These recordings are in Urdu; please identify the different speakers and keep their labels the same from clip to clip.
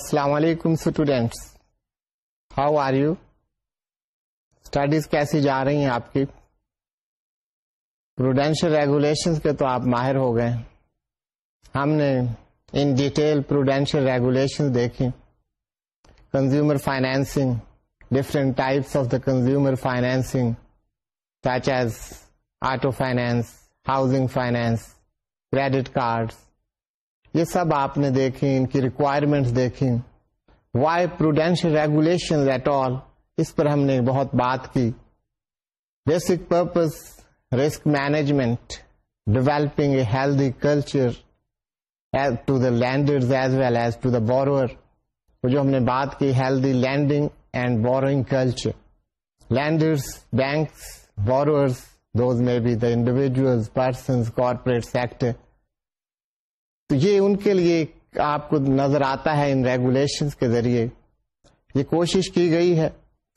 Speaker 1: السلام علیکم students how are you studies کیسی جا رہی ہیں آپ کی پروڈینشیل ریگولیشن کے تو آپ ماہر ہو گئے ہم نے ان ڈیٹیل پروڈینشیل ریگولیشن دیکھی consumer financing different types of the consumer financing such as auto finance housing finance credit cards یہ سب آپ نے دیکھیں ان کی ریکوائرمنٹ دیکھیں why prudential regulation at all اس پر ہم نے بہت بات کی basic purpose risk management developing a healthy culture to the lender as well as to the borrower جو ہم نے بات کی healthy lending and borrowing culture lenders banks those be the individual persons corporate sector تو یہ ان کے لیے آپ کو نظر آتا ہے ان ریگولیشن کے ذریعے یہ کوشش کی گئی ہے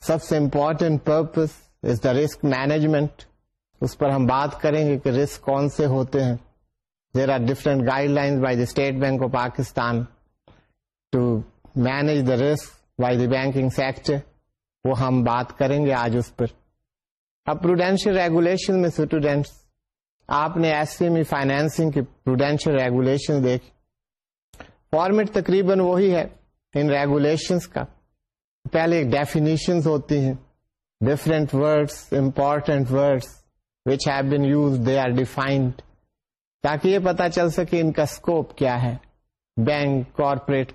Speaker 1: سب سے important purpose is the risk management اس پر ہم بات کریں گے کہ رسک کون سے ہوتے ہیں there are different guideline by the State Bank of Pakistan to manage the risk by the banking sector وہ ہم بات کریں گے آج اس پر اب پروڈینشیل ریگولیشن میں اسٹوڈینٹس آپ نے ایس ایم میں فائنینسنگ کی پروڈینشیل ریگولیشن دیکھی فارمیٹ تقریباً وہی ہے ان ریگولیشنس کا پہلے ڈیفینیشن ہوتی ہیں different words important words which have been used they are defined تاکہ یہ پتا چل سکے ان کا اسکوپ کیا ہے بینک کارپوریٹ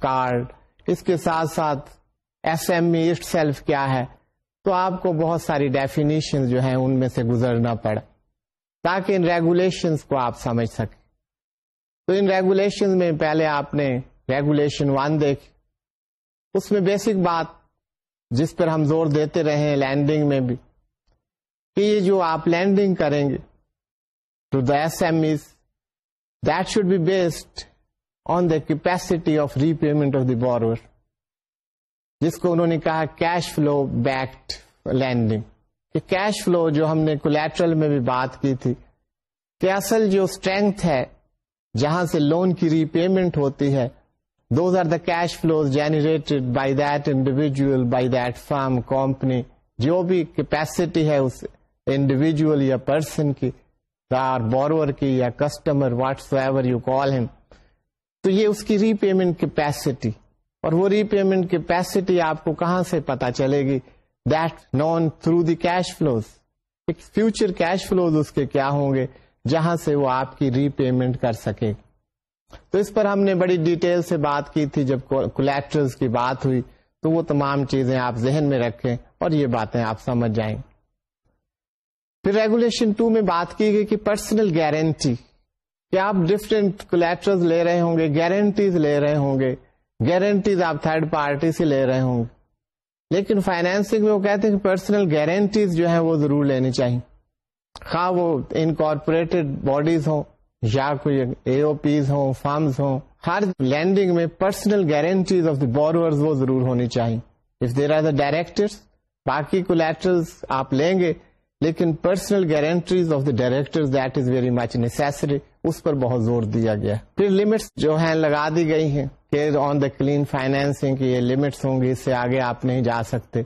Speaker 1: کارڈ اس کے ساتھ ساتھ ایس ایم ایسٹ سیلف کیا ہے تو آپ کو بہت ساری ڈیفینیشن جو ہیں ان میں سے گزرنا پڑا تاکہ ان ریگولیشنز کو آپ سمجھ سکیں تو ان ریگولیشن میں پہلے آپ نے ریگولیشن ون دیکھی اس میں بیسک بات جس پر ہم زور دیتے رہے ہیں لینڈنگ میں بھی کہ یہ جو آپ لینڈنگ کریں گے to the S M Es that should be based on the capacity of repayment of the borrower جس کو انہوں نے کہا کیش فلو بیکڈ لینڈنگ کہ کیش فلو جو ہم نے کولیٹرل میں بھی بات کی تھی کہ اصل جو اسٹرینتھ ہے جہاں سے لون کی ری پیمنٹ ہوتی ہے does are the cash flow generate by that that individual by firm company جو بھی کیپیسٹی ہے اس انڈیویجل یا پرسن کی بورور کی یا customer what's ever you call ہم تو یہ اس کی ری پیمنٹ کیپیسٹی اور وہ ری پیمنٹ کیپیسٹی آپ کو کہاں سے پتا چلے گی known through cash flows future cash flows اس کے کیا ہوں گے جہاں سے وہ آپ کی ری پیمنٹ کر سکے تو اس پر ہم نے بڑی ڈیٹیل سے بات کی تھی جب کولیکٹرز کی بات ہوئی تو وہ تمام چیزیں آپ ذہن میں رکھیں اور یہ باتیں آپ سمجھ جائیں پھر ریگولیشن ٹو میں بات کی گئی کہ پرسنل گارنٹی کیا آپ ڈفرینٹ کولیکٹرز لے رہے ہوں گے گارنٹیز لے رہے ہوں گے گارنٹیز آپ تھرڈ پارٹی سے لے رہے ہوں گے لیکن فائنینسنگ میں وہ کہتے ہیں کہ پرسنل گارنٹیز جو ہیں وہ ضرور لینی چاہیے خواہ وہ انکارپوریٹڈ باڈیز ہوں یا کوئی اے او پیز ہوں فارمز ہوں ہر لینڈنگ میں personal guarantees of the borrower ضرور ہونی چاہیے if there are the director باقی کو آپ لیں گے لیکن personal guarantees of the director that is very much necessary اس پر بہت زور دیا گیا پھر لمٹس جو ہیں ہیں لگا دی گئی کہ on the clean finance limits ہوں گی اس سے آگے آپ نہیں جا سکتے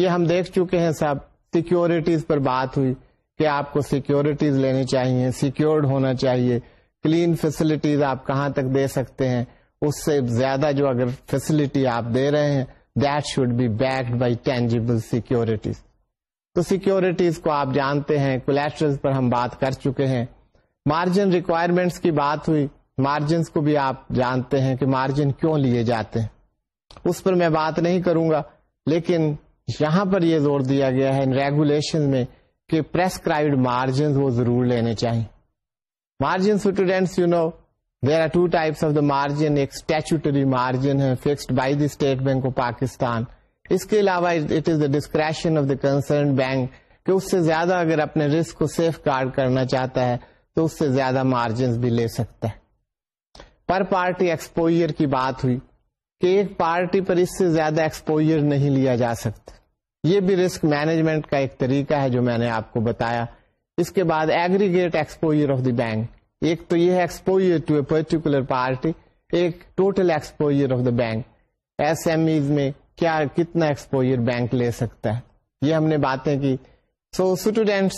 Speaker 1: یہ ہم دیکھ چکے ہیں سب سیکیورٹیز پر بات ہوئی کہ آپ کو سیکورٹیز لینی چاہیے سیکورڈ ہونا چاہیے کلین فیسلٹیز آپ کہاں تک دے سکتے ہیں اس سے زیادہ جو اگر فیسلٹی آپ دے رہے ہیں that should be backed by tangible securities تو سیکیورٹیز کو آپ جانتے ہیں کولیسٹرل پر ہم بات کر چکے ہیں مارجن ریکوائرمنٹس کی بات ہوئی مارجنس کو بھی آپ جانتے ہیں کہ مارجن کیوں لیے جاتے ہیں اس پر میں بات نہیں کروں گا لیکن یہاں پر یہ زور دیا گیا ہے ریگولیشن میں کہ پرسکرائب مارجن وہ ضرور لینے چاہیے margin students you know there are two types of the margin ایک اسٹیچوٹری مارجن ہے fixed by the State Bank of Pakistan اس کے علاوہ it is the discretion of the concern bank کہ اس سے زیادہ اگر اپنے رسک کو سیف گارڈ کرنا چاہتا ہے تو اس سے زیادہ مارجنس بھی لے سکتا ہے پر پارٹی ایکسپوئر کی بات ہوئی کہ ایک پارٹی پر اس سے زیادہ ایکسپوئر نہیں لیا جا سکتا یہ بھی رسک مینجمنٹ کا ایک طریقہ ہے جو میں نے آپ کو بتایا اس کے بعد aggregate exposure of the bank ایک تو یہ ہے پرٹیکولر پارٹی ایک total exposure of the bank S M Es میں کیا کتنا ایکسپوجر بینک لے سکتا ہے یہ ہم نے باتیں کی سو so, اسٹوڈینٹس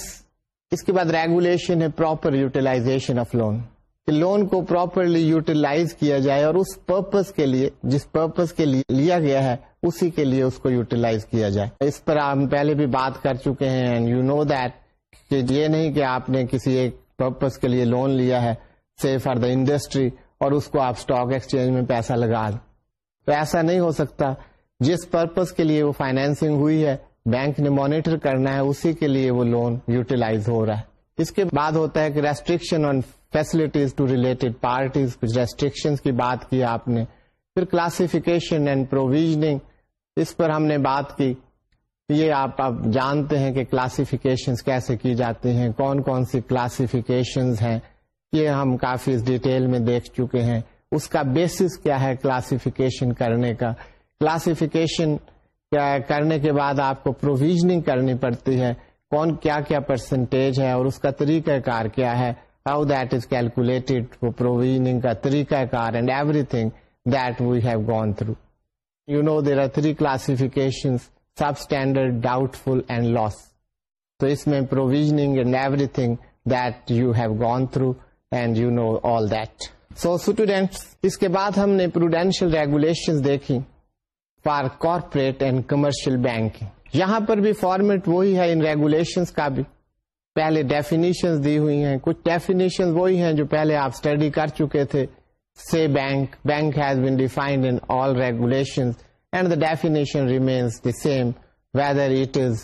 Speaker 1: اس کے بعد ریگولیشن ہے proper utilization of loan loan کو پراپرلی یوٹیلائز کیا جائے اور اس پرپز کے لیے جس پرپز کے لیے لیا گیا ہے اسی کے لیے اس کو یوٹیلائز کیا جائے اس پر ہم پہلے بھی بات کر چکے ہیں اینڈ یو نو دیٹ کہ یہ نہیں کہ آپ نے کسی ایک پرپز کے لیے لون لیا ہے سی فار دا انڈسٹری اور اس کو آپ اسٹاک ایکسچینج میں پیسہ لگا دیں تو ایسا نہیں ہو سکتا جس پرپز کے لیے وہ فائنینسنگ ہوئی ہے بینک نے مانیٹر کرنا ہے اسی کے لیے وہ لون یوٹیلائز ہو رہا ہے اس کے بعد ہوتا ہے کہ restriction on facilities to related parties کچھ ریسٹرکشن کی بات کی آپ نے پھر کلاسیفیکیشن اینڈ پروویژنگ اس پر ہم نے بات کی یہ آپ جانتے ہیں کہ کلاسفکیشن کیسے کی جاتی ہیں کون کون سی کلاسفیشن ہیں یہ ہم کافی ڈیٹیل میں دیکھ چکے ہیں اس کا بیسس کیا ہے کلاسیفیکیشن کرنے کا کلاسیفکیشن کرنے کے بعد آپ کو پروویژنگ کرنی پڑتی ہے کون کیا کیا پرسنٹیج ہے اور اس کا طریقہ کار کیا ہے how that is calculated provisioning کا طریقہ کار and everything that we have gone through you know there are three classification substandard doubtful and loss تو اس میں provisioning and everything that you have gone through and you know all that so students اس کے بعد ہم نے پروڈینشیل ریگولیشن دیکھی for corporate and commercial bank یہاں پر بھی فارمیٹ وہی ہے ان ریگولیشن کا بھی پہلے ڈیفینیشن دی ہوئی ہیں کچھ ڈیفینیشن وہی ہیں جو پہلے آپ اسٹڈی کر چکے تھے see bank bank has been defined in all regulation and the definition remains the same whether it is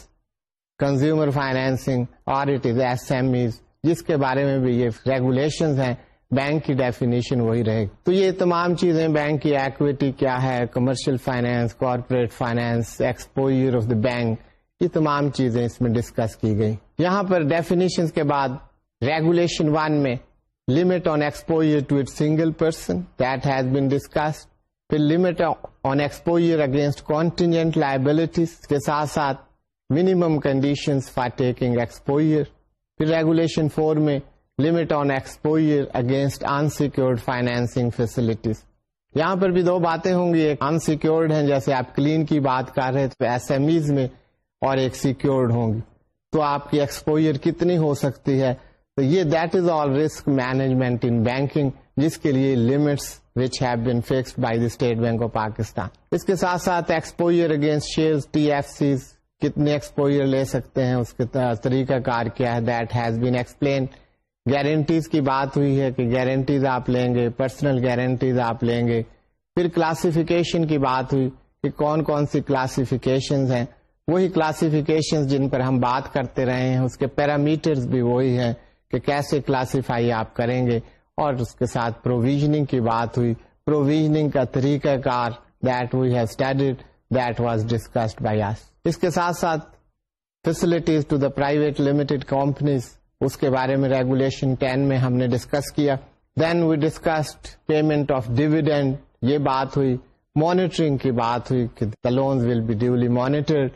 Speaker 1: consumer financing اور it is S M Es جس کے بارے میں بھی یہ ریگولیشن ہیں بینک کی ڈیفینیشن وہی رہے گی تو یہ تمام چیزیں بینک کی ایکویٹی کیا ہے commercial finance corporate finance exposure of the bank یہ تمام چیزیں اس میں ڈسکس کی گئی یہاں پر ڈیفینیشن کے بعد ریگولیشن ون میں limit on exposure to it single person that has been discuss پھر limit on exposure against contingent liabilities کے ساتھ ساتھ minimum condition for taking exposure پھر ریگولیشن فور میں limit on exposure against unsecured financing facilities یہاں پر بھی دو باتیں ہوں گی ایک انسیکیورڈ ہیں جیسے آپ کلین کی بات کر رہے تو ایس ایم ایز میں اور ایک سیکیورڈ ہوں گی تو آپ کی ایکسپوئر کتنی ہو سکتی ہے تو یہ that is all risk management in banking جس کے لیے limits which have been fixed by the State Bank of Pakistan اس کے ساتھ exposure against share T F Cs کتنے ایکسپوئر لے سکتے ہیں اس کے طریقہ کار کیا ہے that has been explained guarantees کی بات ہوئی ہے کہ گارنٹیز آپ لیں گے پرسنل گارنٹیز آپ لیں گے پھر کلاسیفیکیشن کی بات ہوئی کہ کون کون سی کلاسیفیکیشنز ہیں وہی کلاسفکیشن جن پر ہم بات کرتے رہے ہیں اس کے پیرامیٹرز بھی وہی ہیں کہ کیسے کلاسیفائی آپ کریں گے اور اس کے ساتھ پروویژنگ کی بات ہوئی پروویژنگ کا طریقہ کار that we have studied that was discussed by us اس کے ساتھ ساتھ facilities to the private limited companies اس کے بارے میں ریگولیشن ٹین میں ہم نے ڈسکس کیا then we discussed payment of dividend یہ بات ہوئی مانیٹرنگ کی بات ہوئی کہ loans will be duly monitored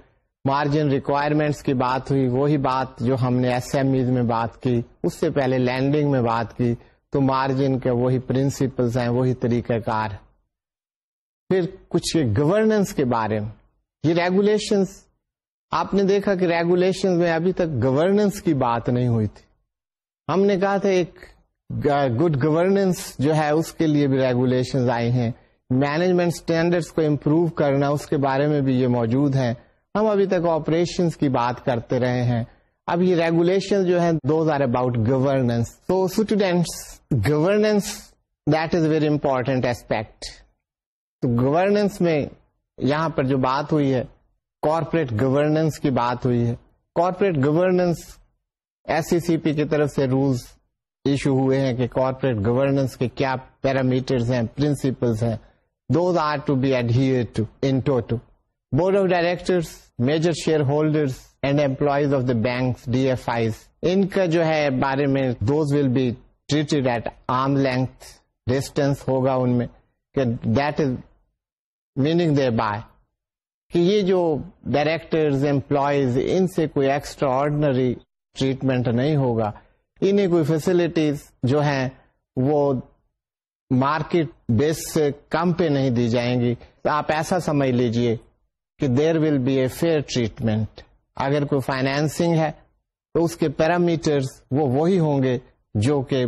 Speaker 1: margin requirements کی بات ہوئی وہی بات جو ہم نے ایس ایم ایز میں بات کی اس سے پہلے لینڈنگ میں بات کی تو مارجن کے وہی پرنسپلس ہیں وہی طریقہ کار پھر کچھ گورننس کے بارے میں یہ ریگولیشنس آپ نے دیکھا کہ ریگولیشن میں ابھی تک گورننس کی بات نہیں ہوئی تھی ہم نے کہا تھا ایک گڈ گورننس جو ہے اس کے لیے بھی ریگولیشن آئی ہیں مینجمنٹ اسٹینڈرڈس کو امپروو کرنا اس کے بارے میں بھی یہ موجود ہیں ہم ابھی تک آپریشنس کی بات کرتے رہے ہیں اب یہ ریگولیشن جو ہے دوز آر اباؤٹ گورننس تو students governance that is very important aspect تو گورننس میں یہاں پر جو بات ہوئی ہے کارپوریٹ گورننس کی بات ہوئی ہے corporate governance S C C P کی طرف سے رولز ایشو ہوئے ہیں کہ کارپوریٹ گورننس کے کیا پیرامیٹر ہیں پرنسپل ہیں those are to be add in board of directors major shareholder and employees of the bank D F Is ان کا جو ہے بارے میں those will be treated at arm length distance ہوگا ان میں کہ that is meaning they by کہ یہ جو ڈائریکٹرز امپلائیز ان سے کوئی ایکسٹرا آرڈنری ٹریٹمنٹ نہیں ہوگا انہیں کوئی فیسلٹیز جو ہیں وہ مارکیٹ بیس سے کم پہ نہیں دی جائیں گی آپ ایسا سمجھ لیجئے کہ there will be a fair treatment اگر کوئی فائنینسنگ ہے تو اس کے پیرامیٹرز وہ وہی ہوں گے جو کہ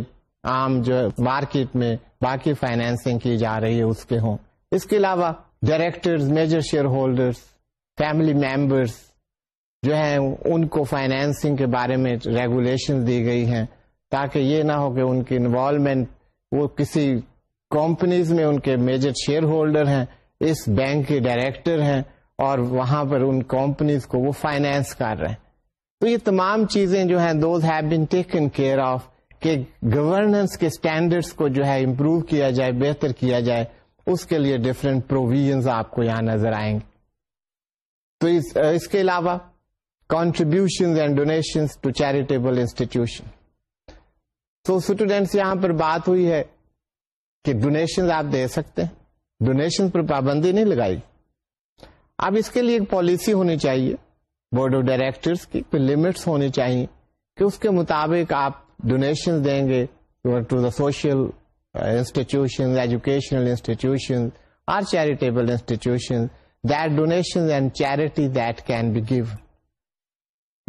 Speaker 1: عام جو مارکیٹ میں باقی فائنینسنگ کی جا رہی ہے اس کے ہوں اس کے علاوہ directors major shareholders family members جو ہیں ان کو فائنینسنگ کے بارے میں ریگولیشن دی گئی ہیں تاکہ یہ نہ ہو کہ ان کی انوالومنٹ وہ کسی کمپنیز میں ان کے میجر شیئر ہولڈر ہیں اس بینک کے ڈائریکٹر ہیں اور وہاں پر ان کمپنیز کو وہ فائنینس کر رہے ہیں تو یہ تمام چیزیں جو ہیں those have been taken care of کہ گورننس کے اسٹینڈرڈس کو جو ہے امپروو کیا جائے بہتر کیا جائے اس کے لیے ڈفرینٹ پروویژ آپ کو یہاں نظر آئیں گے تو اس اس کے علاوہ کانٹریبیوشن اسٹوڈینٹس یہاں پر بات ہوئی ہے کہ ڈونیشن آپ دے سکتے ہیں ڈونیشن پر پابندی نہیں لگائی اب اس کے لیے ایک پالیسی ہونی چاہیے بورڈ آف ڈائریکٹر کی لمٹس ہونی چاہیے کہ اس کے مطابق آپ ڈونیشن دیں گے to the social institution educational institution or charitable institution that donation and charity that can be give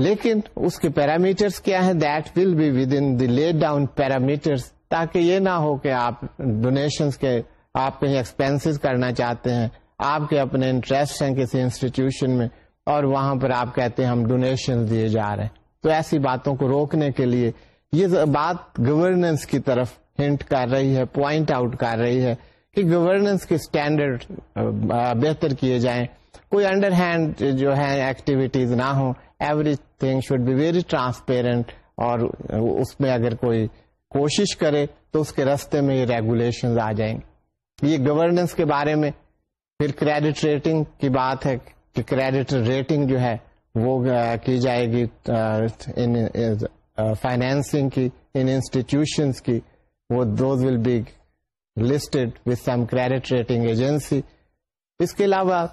Speaker 1: لیکن اس کے پیرامیٹرس کیا ہے that will be within the down parameters تاکہ یہ نہ ہو کہ آپ ڈونیشنس کے آپ کہیں ایکسپینسز کرنا چاہتے ہیں آپ کے اپنے انٹرسٹ ہیں کسی انسٹیٹیوشن میں اور وہاں پر آپ کہتے ہیں ہم ڈونیشن دیے جا رہے ہیں تو ایسی باتوں کو روکنے کے لیے یہ بات گورننس کی طرف ہنٹ کر رہی ہے پوائنٹ آؤٹ کر رہی ہے کہ گورننس کے اسٹینڈرڈ بہتر کیے جائیں کوئی انڈر ہینڈ جو ہے ایکٹیویٹیز نہ ہوں everything should be very transparent اور اس میں اگر کوئی کوشش کرے تو اس کے رستے میں یہ ریگولیشنز آ جائیں گے یہ گورننس کے بارے میں پھر کریڈٹ ریٹنگ کی بات ہے کہ کریڈٹ ریٹنگ جو ہے وہ کی جائے گی فائنینسنگ کی ان انسٹیٹیوشنس کی those will be listed with some credit rating agency اس کے علاوہ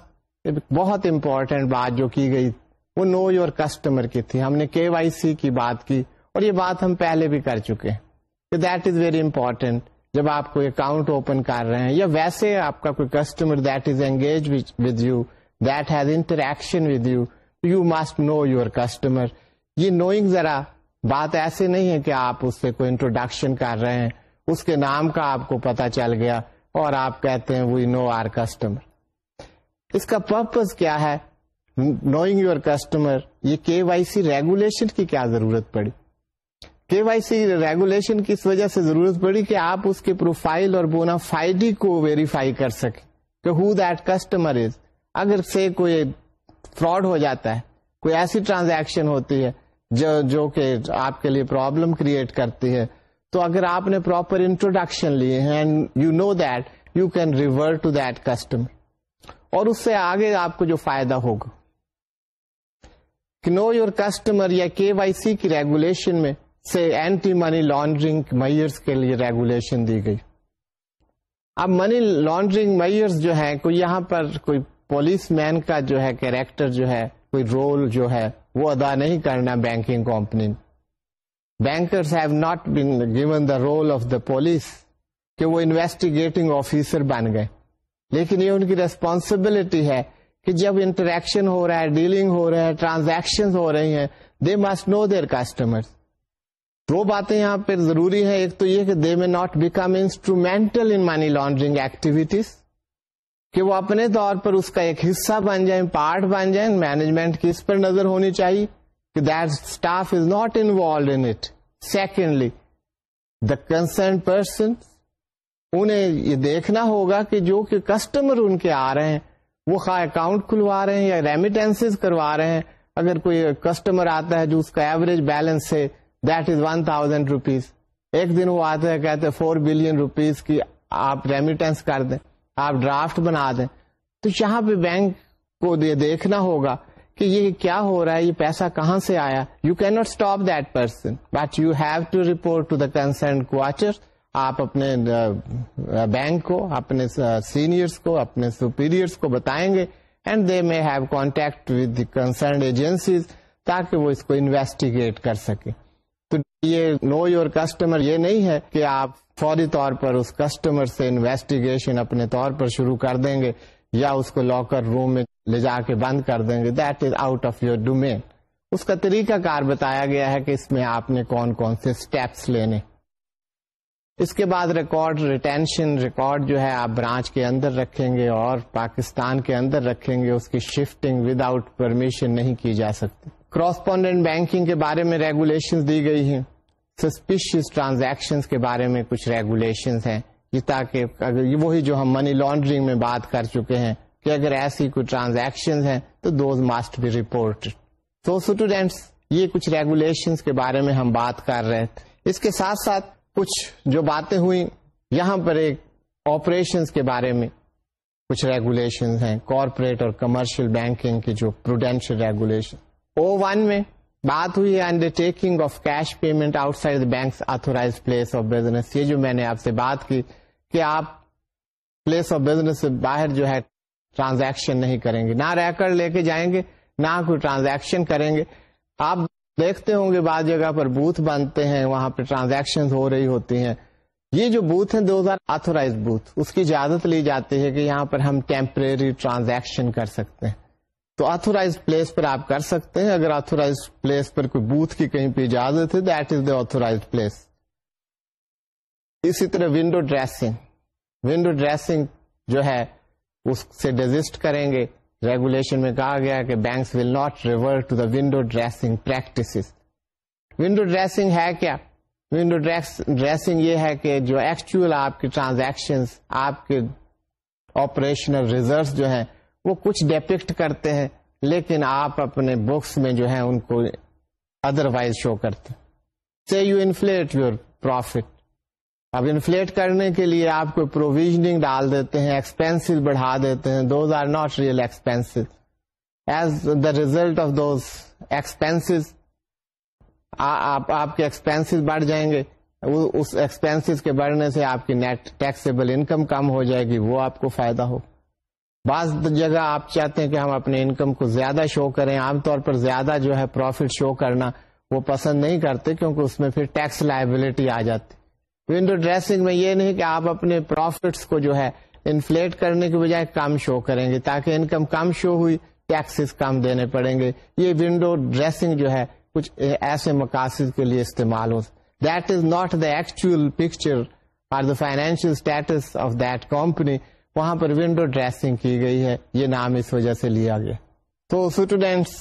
Speaker 1: بہت امپورٹینٹ بات جو کی گئی وہ نو یور کسٹمر کی تھی ہم نے کے وائی سی کی بات کی اور یہ بات ہم پہلے بھی کر چکے ہیں دیٹ از ویری امپورٹینٹ جب آپ کو اکاؤنٹ اوپن کر رہے ہیں یا ویسے آپ کا کوئی customer that is engage with you that has interaction with you you must know your customer یہ نوئنگ ذرا بات ایسے نہیں ہے کہ آپ اس سے کوئی انٹروڈکشن کر رہے ہیں اس کے نام کا آپ کو پتا چل گیا اور آپ کہتے ہیں وی نو آر کسٹمر اس کا پرپز کیا ہے نوئنگ یور کسٹمر یہ کے وائی سی ریگولیشن کی کیا ضرورت پڑی کے وائی سی ریگولیشن کی اس وجہ سے ضرورت پڑی کہ آپ اس کے پروفائل اور بونا فائڈی کو ویریفائی کر سکیں کہ ہو دیٹ کسٹمر از اگر سے کوئی فراڈ ہو جاتا ہے کوئی ایسی ٹرانزیکشن ہوتی ہے جو جو کہ آپ کے لیے پرابلم کریٹ کرتی ہے تو اگر آپ نے پراپر انٹروڈکشن لیے you know that you can river to that custom اور اس سے آگے آپ کو جو فائدہ ہوگا نو یور کسٹمر یا کے وائی سی کی ریگولیشن میں سے اینٹی منی لانڈرنگ میئرس کے لیے ریگولیشن دی گئی اب منی لانڈرنگ میئرس جو ہے کوئی یہاں پر کوئی پولیس مین کا جو ہے کیریکٹر جو ہے کوئی رول جو ہے وہ ادا نہیں کرنا بینکنگ کمپنی نے bankers have not been given the role of the police کہ وہ انویسٹیگیٹنگ آفیسر بن گئے لیکن یہ ان کی ریسپانسبلٹی ہے کہ جب انٹریکشن ہو رہا ہے ڈیلنگ ہو رہا ہے ٹرانزیکشن ہو رہی ہیں they must know their customer دو باتیں یہاں پہ ضروری ہے ایک تو یہ کہ they may not become instrumental in money laundering activities کہ وہ اپنے طور پر اس کا ایک حصہ بن جائیں پارٹ بن جائیں مینجمنٹ کی اس پر نظر ہونی چاہیے انہیں یہ دیکھنا ہوگا کہ جو کہ کسٹمر ان کے آ رہے ہیں وہ خواہ اکاؤنٹ کھلوا رہے ہیں یا ریمیٹینس کروا رہے ہیں اگر کوئی کسٹمر آتا ہے جو اس کا ایوریج بیلنس ہے that is one thousand rupees ایک دن وہ آتا ہے کہتے فور بلین روپیز کی آپ ریمیٹینس کر دیں آپ ڈرافٹ بنا دیں تو یہاں پہ بینک کو یہ دیکھنا ہوگا کہ یہ کیا ہو رہا ہے یہ پیسہ کہاں سے آیا you not stop that person but you have to report to the concern Kochhar آپ اپنے بینک کو اپنے سینئرس کو اپنے سپیریئرس کو بتائیں گے and they may have contact with concerned concern agencies تاکہ وہ اس کو انویسٹیگیٹ کر سکے تو یہ نو یور کسٹمر یہ نہیں ہے کہ آپ فوری طور پر اس کسٹمر سے انویسٹیگیشن اپنے طور پر شروع کر دیں گے یا اس کو لاکر روم میں لے جا کے بند کر دیں گے that is out of your domain اس کا طریقہ کار بتایا گیا ہے کہ اس میں آپ نے کون کون سے اسٹیپس لینے اس کے بعد ریکارڈ ریٹینشن ریکارڈ جو ہے آپ برانچ کے اندر رکھیں گے اور پاکستان کے اندر رکھیں گے اس کی شفٹنگ ود آؤٹ پرمیشن نہیں کی جا سکتی کراسپونڈنٹ بینکنگ کے بارے میں ریگولیشن دی گئی ہیں سسپیشیس ٹرانزیکشن کے بارے میں کچھ ریگولیشن ہیں تاکہ وہی جو ہم منی لانڈرنگ میں بات کر چکے ہیں کہ اگر ایسی کوئی ٹرانزیکشن ہیں تو دوز ماسٹ بی رپورٹ تو اسٹوڈینٹس یہ کچھ ریگولیشن کے بارے میں ہم بات کر رہے اس کے ساتھ ساتھ کچھ جو باتیں ہوئی یہاں پر ایک آپریشن کے بارے میں کچھ ریگولیشن ہیں کارپوریٹ اور کمرشل بینکنگ کے جو پروڈینشیل ریگولیشن او ون میں بات ہوئی undertaking of cash payment outside banks authorize place of business یہ جو میں نے آپ سے بات کی کہ آپ پلیس آف بزنس سے باہر جو ہے ٹرانزیکشن نہیں کریں گے نہ ریکرڈ لے کے جائیں گے نہ کوئی ٹرانزیکشن کریں گے آپ دیکھتے ہوں گے بعض جگہ پر بوتھ بنتے ہیں وہاں پہ ٹرانزیکشن ہو رہی ہوتی ہیں یہ جو بوتھ ہیں دو ہزار آتورائز بوتھ اس کی اجازت لی جاتی ہے کہ یہاں پر ہم ٹیمپریری ٹرانزیکشن کر سکتے ہیں تو آتھورائز پلیس پر آپ کر سکتے ہیں اگر آتھورائز پلیس پر کوئی بوتھ کی کہیں پہ اجازت ہے that is the authorize place اسی طرح ونڈو ونڈو ڈریسنگ ڈریسنگ جو ہے اس سے ڈیزسٹ کریں گے ریگولیشن میں کہا گیا کہ banks will not revert window dressing window dressing ہے کیا ونڈو ڈریسنگ یہ ہے کہ جو ایکچوئل آپ کے ٹرانزیکشن آپ کے آپریشنل ریزرو جو ہیں وہ کچھ ڈیپکٹ کرتے ہیں لیکن آپ اپنے بکس میں جو ہے ان کو ادر وائز شو کرتے سے یو انفلیٹ یور پروفٹ اب انفلیٹ کرنے کے لیے آپ کو پروویژنگ ڈال دیتے ہیں ایکسپینس بڑھا دیتے ہیں those are not real expense as the result of those expense آپ کے ایکسپینس بڑھ جائیں گے اس ایکسپینس کے بڑھنے سے آپ کی نیٹ ٹیکسیبل انکم کم ہو جائے گی وہ آپ کو فائدہ ہو بعض جگہ آپ چاہتے ہیں کہ ہم اپنے انکم کو زیادہ شو کریں عام طور پر زیادہ جو ہے پروفٹ شو کرنا وہ پسند نہیں کرتے کیونکہ اس میں پھر ٹیکس لائبلٹی آ جاتی ونڈو ڈریسنگ میں یہ نہیں کہ آپ اپنے پروفٹس کو جو ہے انفلیٹ کرنے کے بجائے کم شو کریں گے تاکہ انکم کم شو ہوئی ٹیکسز کم دینے پڑیں گے یہ ونڈو ڈریسنگ جو ہے کچھ ایسے مقاصد کے لیے استعمال ہو that is not the actual picture or the financial status of that company وہاں پر ونڈو ڈریسنگ کی گئی ہے یہ نام اس وجہ سے لیا گیا تو اسٹوڈینٹس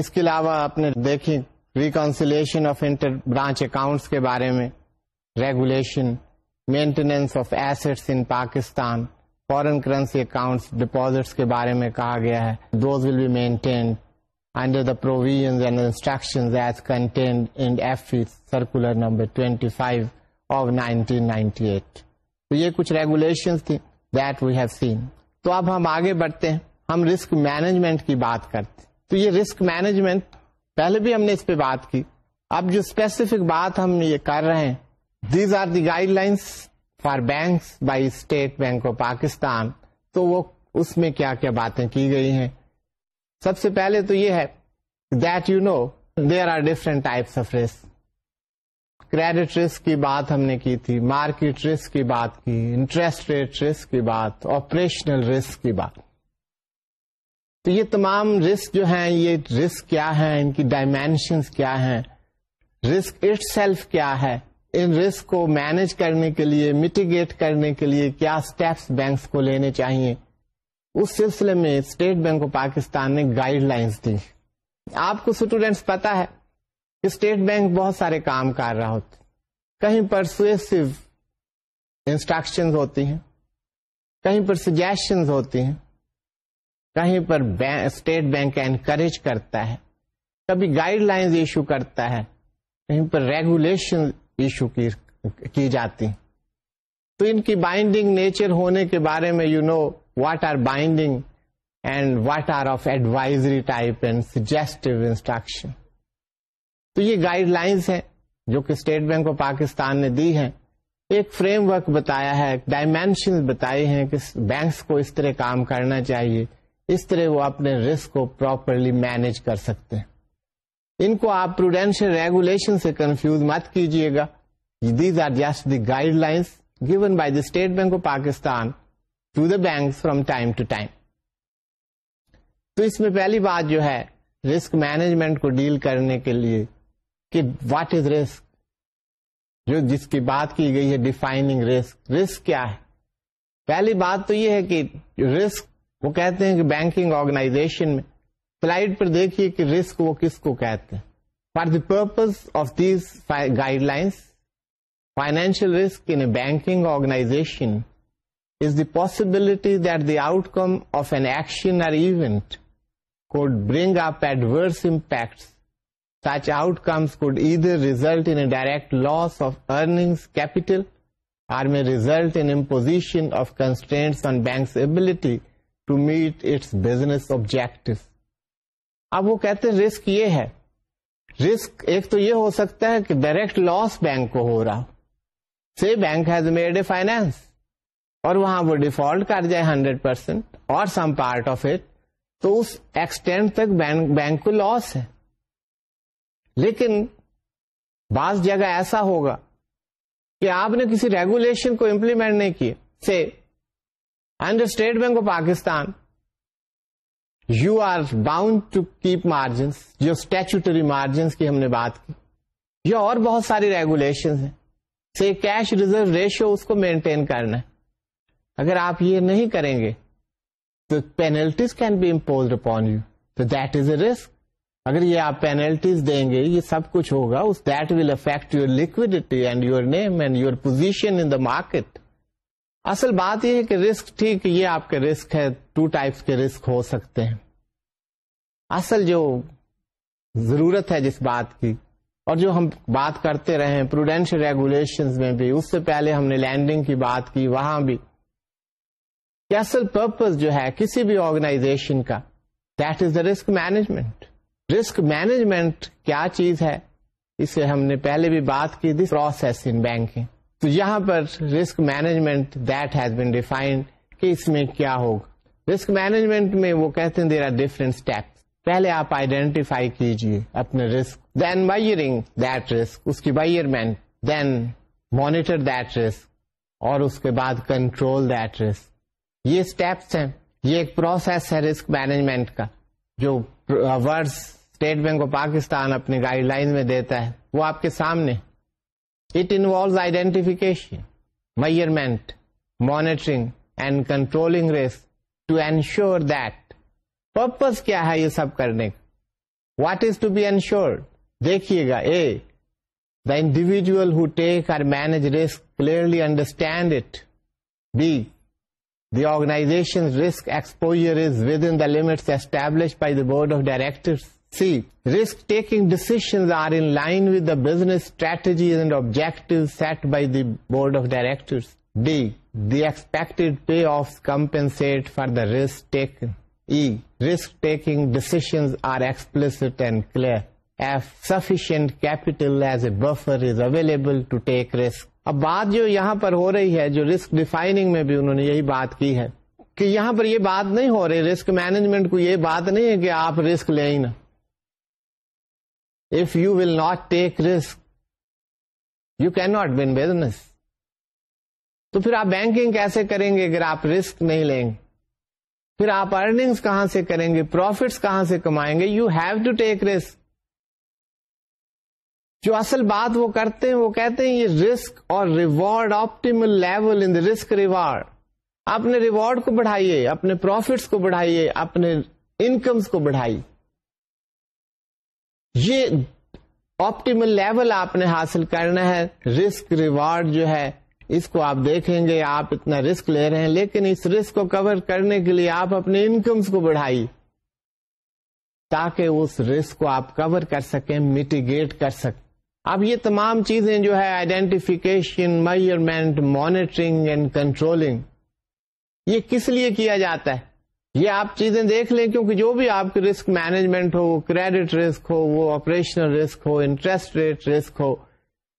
Speaker 1: اس کے علاوہ آپ نے دیکھیں reconciliation of inter branch accounts کے بارے میں regulation maintenance of assets in Pakistan foreign currency accounts deposits کے بارے میں کہا گیا ہے those will be maintain under the provision instruction as contained in F circular number twenty five of nineteen ninety eight تو یہ کچھ ریگولیشنس تھیں تو اب ہم آگے بڑھتے ہیں ہم رسک مینجمنٹ کی بات کرتے ہیں تو یہ رسک مینجمنٹ پہلے بھی ہم نے اس پہ بات کی اب جو اسپیسیفک بات ہم یہ کر رہے ہیں these are the guidelines for banks by State Bank of Pakistan تو وہ اس میں کیا کیا باتیں کی گئی ہیں سب سے پہلے تو یہ ہے that you know there are different types of risk credit risk کی بات ہم نے کی تھی مارکیٹ رسک کی بات کی انٹرسٹ ریٹ رسک کی بات آپریشنل رسک کی بات تو یہ تمام رسک جو ہیں یہ رسک کیا ہے ان کی ڈائمینشنس کیا ہیں رسک اٹ سیلف کیا ہے ان رسک کو مینج کرنے کے لیے میٹیگیٹ کرنے کے لیے کیا اسٹیپس بینکس کو لینے چاہیے اس سلسلے میں اسٹیٹ بینک آف پاکستان نے گائیڈ لائنس دی آپ کو اسٹوڈینٹس پتا ہے اسٹیٹ بینک بہت سارے کام کر رہا ہوتے کہیں پر سویسو انسٹرکشن ہوتی ہیں کہیں پر سجیشن ہوتی ہیں کہیں پر اسٹیٹ بینک انکریج کرتا ہے کبھی گائیڈ لائنز ایشو کرتا ہے کہیں پر ریگولیشن ایشو کی جاتی ہیں تو ان کی بائنڈنگ نیچر ہونے کے بارے میں you know what are binding and what are of advisory type and suggestive instruction تو یہ گائیڈ لائنز ہیں جو کہ اسٹیٹ بینک آف پاکستان نے دی ہے ایک فریم ورک بتایا ہے ڈائمینشن بتائے ہیں کہ بینکس کو اس طرح کام کرنا چاہیے اس طرح وہ اپنے رسک کو پراپرلی مینج کر سکتے ہیں ان کو آپ پروڈینشیل ریگولیشن سے کنفیوز مت کیجئے گا these are just the guidelines given by the State Bank of Pakistan to the bank from time to time تو اس میں پہلی بات جو ہے رسک مینجمنٹ کو ڈیل کرنے کے لیے کہ واٹ از رسک جو جس کی بات کی گئی ہے ڈیفائنگ رسک رسک کیا ہے پہلی بات تو یہ ہے کہ رسک وہ کہتے ہیں کہ بینکنگ آرگنائزیشن میں سلائڈ پر دیکھیے کہ رسک وہ کس کو کہتے ہیں for the purpose of these guidelines financial risk in banking organization is the possibility that the outcome of an action event could bring up adverse impacts such outcomes could either result in a direct loss of earnings capital or may result in imposition of constraints on bank's ability to meet its business objectives. اب وہ کہتے ہیں رسک یہ ہے رسک ایک تو یہ ہو سکتا ہے کہ ڈائریکٹ لاس بینک کو ہو رہا سی bank has made a finance اور وہاں وہ ڈیفالٹ کر جائے ہنڈریڈ پرسینٹ اور سم پارٹ آف اٹ تو اس ایکسٹینڈ تک بینک کو لاس ہے لیکن بعض جگہ ایسا ہوگا کہ آپ نے کسی ریگولیشن کو امپلیمنٹ نہیں سے under State Bank of Pakistan you are bound to keep margins جو اسٹیچوٹری مارجنس کی ہم نے بات کی یا اور بہت ساری ریگولیشن ہیں سے کیش ریزرو ریشو اس کو مینٹین کرنا ہے اگر آپ یہ نہیں کریں گے تو penalties can be impose upon you تو دیٹ از اے رسک اگر یہ آپ پینلٹیز دیں گے یہ سب کچھ ہوگا that will affect your liquidity and your name and your position in the market اصل بات یہ ہے کہ رسک ٹھیک یہ آپ کے رسک ہے ٹو ٹائپس کے رسک ہو سکتے ہیں اصل جو ضرورت ہے جس بات کی اور جو ہم بات کرتے رہے پروڈینشل ریگولیشن میں بھی اس سے پہلے ہم نے لینڈنگ کی بات کی وہاں بھی کہ اصل پرپز جو ہے کسی بھی آرگنائزیشن کا that is the risk management risk management کیا چیز ہے اس سے ہم نے پہلے بھی بات کی دس پروسیس ان بینک یہاں پر risk management that has been defined کہ اس میں کیا ہوگا رسک مینجمنٹ میں وہ کہتے ہیں دیر آر ڈفرینٹ اسٹیپ پہلے آپ آئیڈینٹیفائی کیجیے اپنے risk then wiring that risk اس کی وائرمنٹ دین مانیٹر دیٹ رسک اور اس کے بعد کنٹرول دیٹ رسک یہ اسٹیپس ہیں یہ ایک پروسیس ہے رسک مینجمنٹ کا جو ورس اسٹیٹ بینک آف پاکستان اپنے گائیڈ لائن میں دیتا ہے وہ آپ کے سامنے it involves identification measurement monitoring and controlling risks to ensure that purpose کیا ہے یہ سب کرنے کا what is to be ensured دیکھیے گا اے the individual who take or manage risk clearly understand it be The organization's risk exposure is within the limits established by the board of directors. C. Risk-taking decisions are in line with the business strategies and objectives set by the board of directors. D. The expected payoffs compensate for the risk taken. E. Risk-taking decisions are explicit and clear. F. Sufficient capital as a buffer is available to take risk. اب بات جو یہاں پر ہو رہی ہے جو رسک ڈیفائننگ میں بھی انہوں نے یہی بات کی ہے کہ یہاں پر یہ بات نہیں ہو رہی رسک مینجمنٹ کو یہ بات نہیں ہے کہ آپ رسک لیں ہی نا if you will not take risk you can not win business تو پھر آپ بینکنگ کیسے کریں گے اگر آپ رسک نہیں لیں گے پھر آپ ارنگس کہاں سے کریں گے پروفٹس کہاں سے کمائیں گے you have to take risk جو اصل بات وہ کرتے ہیں وہ کہتے ہیں یہ رسک اور reward optimal level in risk reward اپنے ریوارڈ کو بڑھائیے اپنے پروفٹس کو بڑھائیے اپنے انکمس کو بڑھائیے یہ آپٹیمل لیول آپ نے حاصل کرنا ہے رسک ریوارڈ جو ہے اس کو آپ دیکھیں گے آپ اتنا رسک لے رہے ہیں لیکن اس رسک کو کور کرنے کے لیے آپ اپنے انکمس کو بڑھائی تاکہ اس رسک کو آپ کور کر سکیں میٹیگیٹ کر سکیں اب یہ تمام چیزیں جو ہے identification measurement monitoring and controlling یہ کس لیے کیا جاتا ہے یہ آپ چیزیں دیکھ لیں کیونکہ جو بھی آپ کی رسک مینجمنٹ ہو وہ کریڈٹ رسک ہو وہ آپریشنل رسک ہو انٹرسٹ ریٹ رسک ہو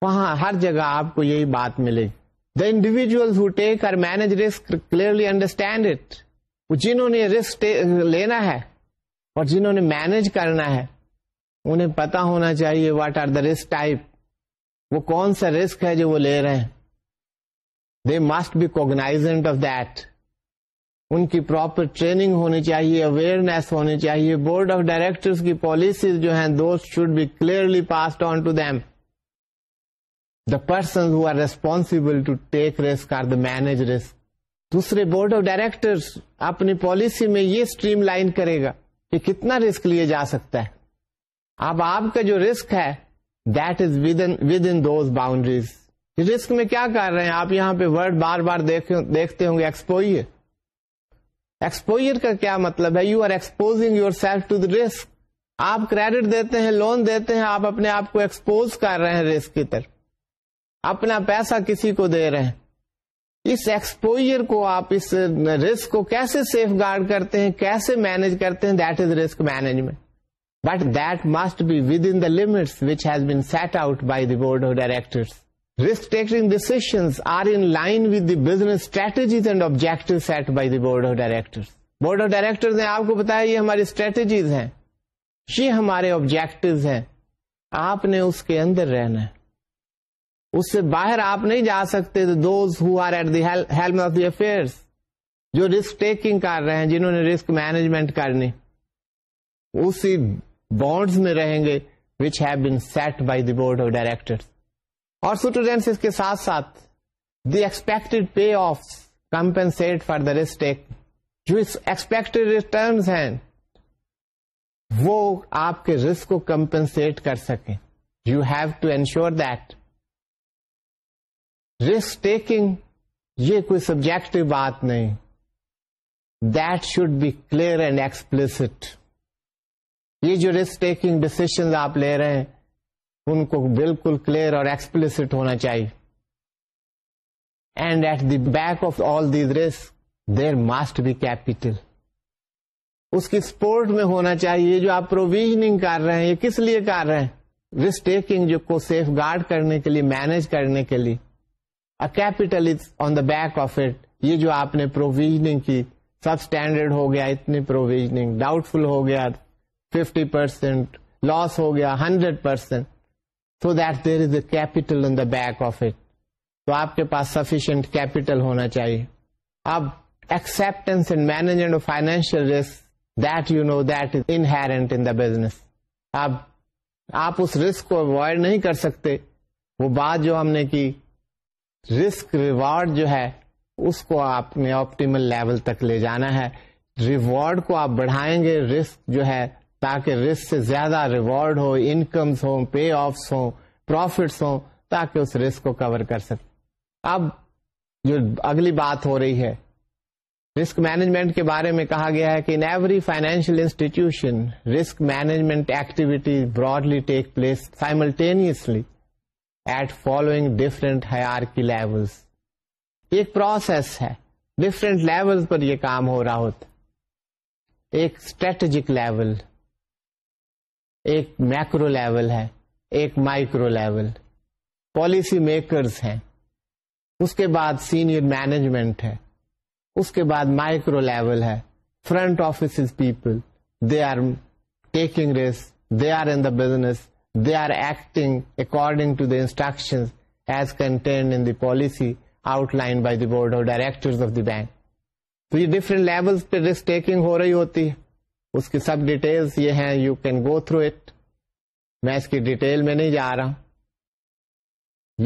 Speaker 1: وہاں ہر جگہ آپ کو یہی بات ملے گی the individual who take manage risk clearly understand it جنہوں نے رسک لینا ہے اور جنہوں نے مینج کرنا ہے انہیں پتا ہونا چاہیے what are the risk type وہ کون سا رسک ہے جو وہ لے رہے ہیں they must be of that ان کی پراپر ٹریننگ ہونی چاہیے اویئرنیس ہونی چاہیے بورڈ آف ڈائریکٹر کی پالیسیز جو ہیں those should be clearly passed on to the person who are responsible to take risk or the manage risk دوسرے بورڈ آف ڈائریکٹر اپنی پالیسی میں یہ اسٹریم لائن کرے گا کہ کتنا رسک لیا جا سکتا ہے اب آپ کا جو رسک ہے that is within those boundaries risk میں کیا کر رہے ہیں آپ یہاں پہ ورڈ بار بار دیکھتے ہوں گے ایکسپوئر ایکسپوئر کا کیا مطلب ہے you are exposing your self to the risk آپ کریڈٹ دیتے ہیں لون دیتے ہیں آپ اپنے آپ کو ایکسپوز کر رہے ہیں رسک کی طرف اپنا پیسہ کسی کو دے رہے ہیں اس ایکسپوئر کو آپ اس رسک کو کیسے سیف گارڈ کرتے ہیں کیسے مینج کرتے ہیں that is risk management but must be within the limits risk taking ڈیسیشنسریز and object set by the board of directed director نے آپ کو بتایا یہ ہماری اسٹریٹجیز ہیں یہ ہمارے آبجیکٹو ہیں آپ نے اس کے اندر رہنا اس سے باہر آپ نہیں جا سکتے افیئرس جو رسک ٹیکنگ کر رہے ہیں جنہوں نے رسک مینجمنٹ کرنی اسی بانڈز میں رہیں گے which have been set by the board of director اور اسٹوڈینٹس اس کے ساتھ ساتھ the expected pay off compensate for the risk take جو ایکسپیکٹ ریٹرنس ہیں وہ آپ کے رسک کو کمپنسٹ کر سکیں you have to ensure that risk taking یہ کوئی سبجیکٹو بات نہیں that should be clear and explicit یہ جو رسک ٹیکنگ ڈسیشن آپ لے رہے ہیں ان کو بالکل کلیئر اور ایکسپلسٹ ہونا چاہیے and at the back of all these risk there must be capital اس کی سپورٹ میں ہونا چاہیے جو آپ پروویژنگ کر رہے ہیں یہ کس لیے کر رہے ہیں رسک ٹیکنگ جو کو سیف گارڈ کرنے کے لیے مینج کرنے کے لیے capital is on the back of it یہ جو آپ نے کی سب اسٹینڈرڈ ہو گیا اتنی پروویژنگ ڈاؤٹ فل ہو گیا ففٹی پرسینٹ لاس ہو گیا hundred percent so that there is a capital in the back of it تو آپ کے پاس سفیشینٹ کیپیٹل ہونا چاہیے اب acceptance and management of financial risk that you know that is inherent in the business اب آپ اس رسک کو اوائڈ نہیں کر سکتے وہ بات جو ہم نے کی رسک ریوارڈ جو ہے اس کو آپ نے آپٹیمل لیول تک لے جانا ہے ریوارڈ کو آپ بڑھائیں گے رسک جو ہے تاکہ رسک سے زیادہ ریوارڈ ہو انکمز ہوں پے آفس ہوں پروفٹس ہوں تاکہ اس رسک کو کور کر سکے اب جو اگلی بات ہو رہی ہے رسک مینجمنٹ کے بارے میں کہا گیا ہے کہ in every financial institution risk management activities broadly take place simultaneously at following different levels ایک پروسیس ہے ڈفرینٹ لیولس پر یہ کام ہو رہا ہوتا ایک اسٹریٹجک لیول ایک میکرو لیول ہے ایک مائکرو لیول پالیسی میکرز ہیں اس کے بعد سینئر مینجمنٹ ہے اس کے بعد مائکرو لیول ہے front office people they are taking risk they in the business they are acting according to the instruction as in the policy outline by the board of director of the bank تو یہ ڈفرینٹ لیولس پہ رسک ٹیکنگ ہو رہی ہوتی ہے اس کی سب ڈیٹیل یہ ہیں you can go through it میں اس کی ڈیٹیل میں نہیں جا رہا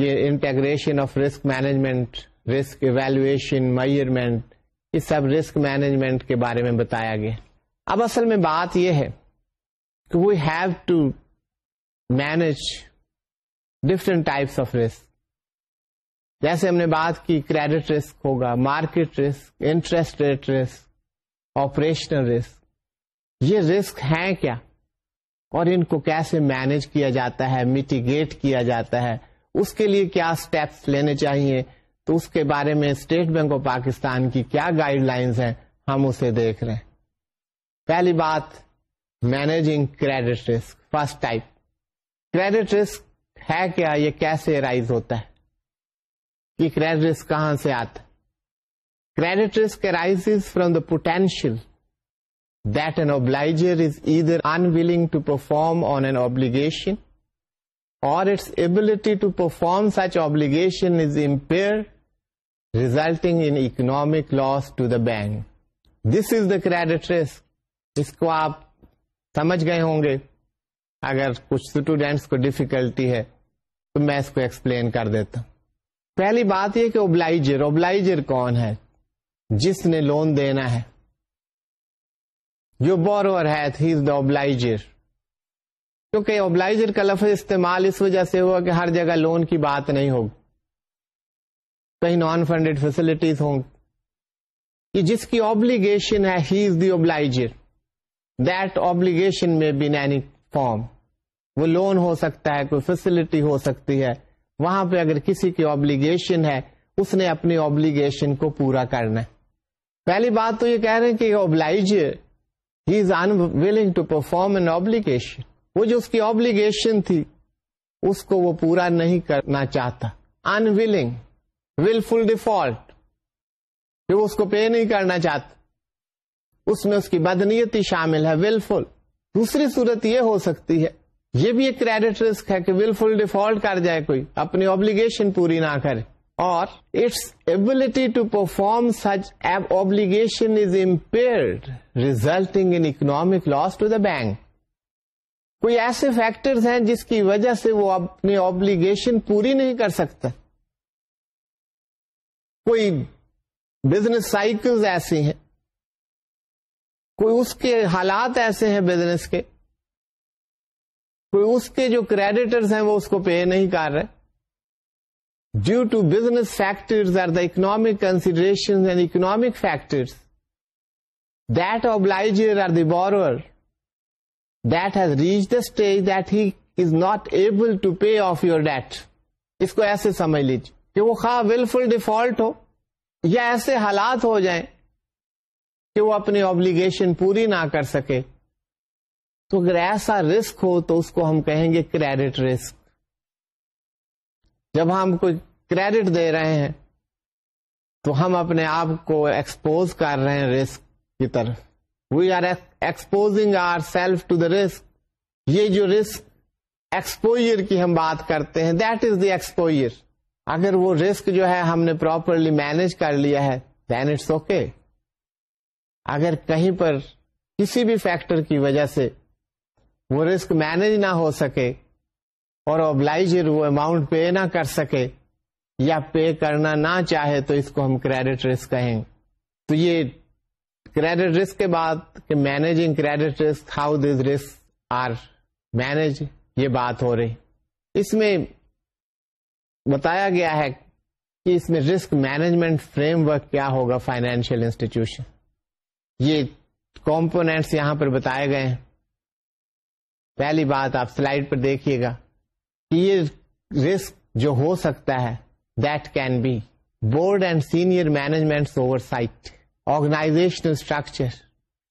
Speaker 1: یہ integration of risk management risk evaluation measurement یہ سب رسک مینجمنٹ کے بارے میں بتایا گیا اب اصل میں بات یہ ہے کہ we have to manage different types of risk جیسے ہم نے بات کی کریڈٹ رسک ہوگا market risk interest rate risk operational risk یہ رسک ہیں کیا اور ان کو کیسے مینج کیا جاتا ہے میٹیگیٹ کیا جاتا ہے اس کے لیے کیا اسٹیپس لینے چاہیے تو اس کے بارے میں اسٹیٹ بینک آف پاکستان کی کیا گائیڈ لائنز ہیں ہم اسے دیکھ رہے ہیں پہلی بات managing credit risk first type credit risk ہے کیا یہ کیسے رائز ہوتا ہے یہ کریڈٹ رسک کہاں سے آتا credit risk rise from the potential unwilling to perform on an obligation اور its ability to perform such obligation is impaired resulting in economic loss to the bank this is the credit risk جس کو آپ سمجھ گئے ہوں گے اگر کچھ اسٹوڈینٹس کو ڈفیکلٹی ہے تو میں اس کو ایکسپلین کر دیتا ہوں پہلی بات یہ کہ اوبلائجر اوبلائجر کون ہے جس نے لون دینا ہے جو بور ہی اوبلائجر کیونکہ اوبلائزر کا لفظ استعمال اس وجہ سے ہوا کہ ہر جگہ لون کی بات نہیں ہوگی کہیں نان فنڈیڈ فیسلٹیز ہوں جس کی اوبلیگیشن ہے he is the obligor that obligation میں بین اینی فارم وہ لون ہو سکتا ہے کوئی فیسلٹی ہو سکتی ہے وہاں پہ اگر کسی کی اوبلیگیشن ہے اس نے اپنی اوبلیگیشن کو پورا کرنا ہے پہلی بات تو یہ کہہ رہے ہیں کہ obliger he is to perform an obligation وہ جو اس کی اوبلیگیشن تھی اس کو وہ پورا نہیں کرنا چاہتا ان ول ولفل ڈیفالٹ جو اس کو پے نہیں کرنا چاہتا اس میں اس کی بدنیتی شامل ہے ولفل دوسری صورت یہ ہو سکتی ہے یہ بھی ایک کریڈٹ رسک ہے کہ ولفل ڈیفالٹ کر جائے کوئی اپنی آبلیگیشن پوری نہ کرے its ability to perform such obligation is resulting resulting economic loss to the bank کوئی ایسے فیکٹر ہیں جس کی وجہ سے وہ اپنی آبلیگیشن پوری نہیں کر سکتا کوئی بزنس سائیکلز ایسی ہیں کوئی اس کے حالات ایسے ہیں بزنس کے کوئی اس کے جو کریڈیٹرز ہیں وہ اس کو پے نہیں کر رہے due to business the economic consideration and economic factors that obliger or the borrower that has reach the stage that he is not able to pay off your debt اس کو ایسے سمجھ لیجیے کہ وہ خواہ ولفل ڈیفالٹ ہو یا ایسے حالات ہو جائیں کہ وہ اپنی آبلیگیشن پوری نہ کر سکے تو اگر ایسا رسک ہو تو اس کو ہم کہیں گے کریڈٹ رسک جب ہم کوئی کریڈٹ دے رہے ہیں تو ہم اپنے آپ کو ایکسپوز کر رہے ہیں رسک کی طرف we are exposing our self to the risk یہ جو رسک ایکسپوئر کی ہم بات کرتے ہیں دیٹ از دا ایکسپوئر اگر وہ رسک جو ہے ہم نے پراپرلی مینج کر لیا ہے دین اٹس اوکے اگر کہیں پر کسی بھی فیکٹر کی وجہ سے وہ رسک مینج نہ ہو سکے اور ابلائج وہ اماؤنٹ پے نہ کر سکے یا پے کرنا نہ چاہے تو اس کو ہم کریڈٹ رسک کہیں تو یہ کریڈٹ رسک کے بعد کہ managing credit risk how these risk are manage یہ بات ہو رہی اس میں بتایا گیا ہے کہ اس میں رسک مینجمنٹ فریم ورک کیا ہوگا فائنینشیل انسٹیٹیوشن یہ کمپونیٹس یہاں پر بتائے گئے ہیں پہلی بات آپ سلائڈ پر دیکھیے گا یہ رسک جو ہو سکتا ہے that can be board and senior management oversight organizational structure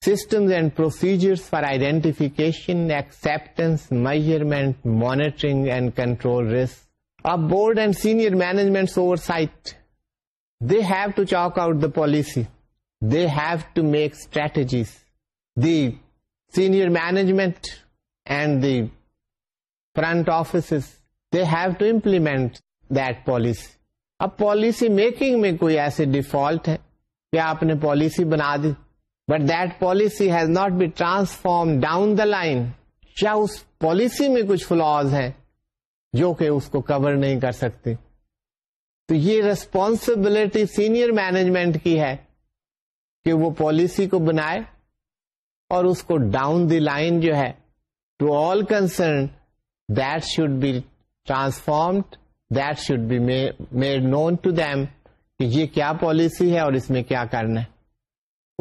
Speaker 1: systems and procedure for identification acceptance measurement monitoring and control risk اب board and senior management oversight they have to chalk out the policy they have to make strategies the senior management and the front offices they have to implement that policy اب پالیسی میکنگ میں کوئی ایسے ڈیفالٹ ہے کہ آپ نے پالیسی بنا دی but that policy has not be transform down the line کیا اس پالیسی میں کچھ فلز ہیں جو کہ اس کو کور نہیں کر سکتے تو یہ ریسپانسبلٹی سینئر مینجمنٹ کی ہے کہ وہ پالیسی کو بنائے اور اس کو ڈاؤن دی لائن جو ہے to all concern transformed that should be made known to them کہ یہ کیا پالیسی ہے اور اس میں کیا کرنا ہے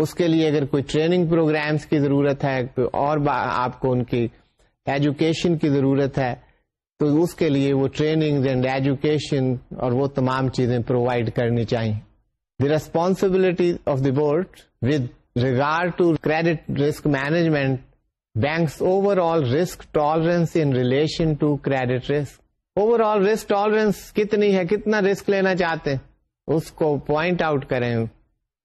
Speaker 1: اس کے لیے اگر کوئی ٹریننگ پروگرامس کی ضرورت ہے کوئی اور آپ کو ان کی ایجوکیشن کی ضرورت ہے تو اس کے لیے وہ ٹریننگ اینڈ ایجوکیشن اور وہ تمام چیزیں پرووائڈ کرنی چاہیے the responsibility of the board with regard to credit risk management banks overall risk tolerance in relation to credit risk overall risk tolerance کتنی ہے کتنا رسک لینا چاہتے ہیں اس کو پوائنٹ آؤٹ کریں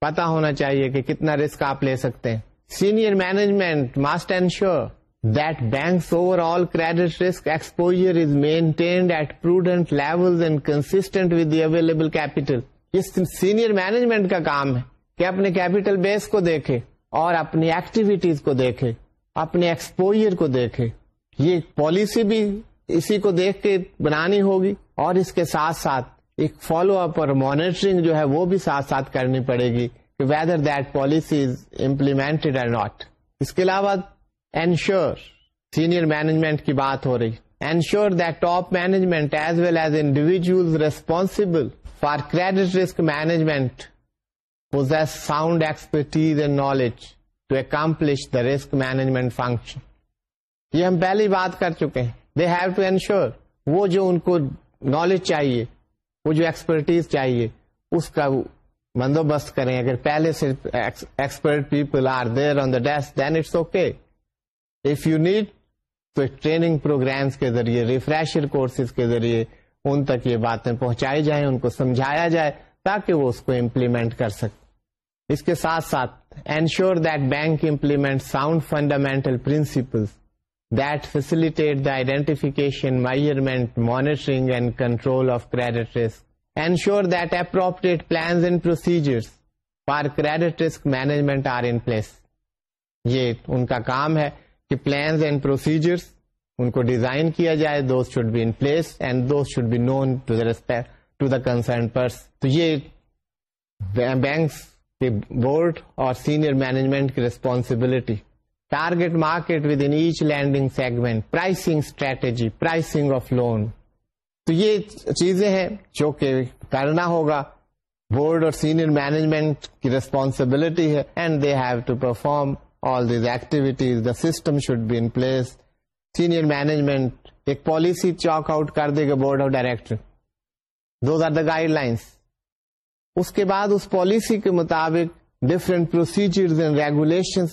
Speaker 1: پتا ہونا چاہیے کہ کتنا رسک آپ لے سکتے ہیں senior management must ensure banks overall credit risk exposure is maintained at prudent level and consistent with available capital یہ سینئر مینجمنٹ کا کام ہے کہ اپنے کیپیٹل بیس کو دیکھے اور اپنی ایکٹیویٹیز کو دیکھے اپنے ایکسپوئر کو دیکھیں یہ پالیسی بھی اسی کو دیکھ کے بنانی ہوگی اور اس کے ساتھ ساتھ ایک فالو اپ اور مانیٹرنگ جو ہے وہ بھی ساتھ ساتھ کرنی پڑے گی کہ whether that policy is policy implement اور ناٹ اس کے علاوہ انشور سینئر مینجمنٹ کی بات ہو رہی ensure that top management as well as individual responsible for credit risk management possess sound expertise and knowledge to accomplish the risk management function یہ ہم پہلی بات کر چکے ہیں دے ہیو ٹو انشور وہ جو ان کو نالج چاہیے وہ جو ایکسپرٹیز چاہیے اس کا بندوبست کریں اگر پہلے سے ٹریننگ پروگرامس کے ذریعے ریفریشر کورسز کے ذریعے ان تک یہ باتیں پہنچائی جائیں ان کو سمجھایا جائے تاکہ وہ اس کو امپلیمنٹ کر سکے اس کے ساتھ ساتھ ensure that bank implement sound fundamental principal management are in place یہ ان کا کام ہے کہ پلانز اینڈ پروسیجرس ان کو ڈیزائن کیا جائے those should be in place and those should be known to respect to the certain person تو یہ بینکس بورڈ اور سینئر مینجمنٹ کی responsibility target market within each lending segment pricing strategy pricing of loan تو یہ چیزیں ہیں جو کہ کرنا ہوگا بورڈ اور سینئر مینجمنٹ کی ریسپانسبلٹی ہے and they have to perform all these activities the system should be in place senior management ایک پالیسی چاک آؤٹ کر دے گا board of director those are the guidelines اس کے بعد اس پالیسی کے مطابق ڈفرینٹ پروسیجر اینڈ ریگولیشنس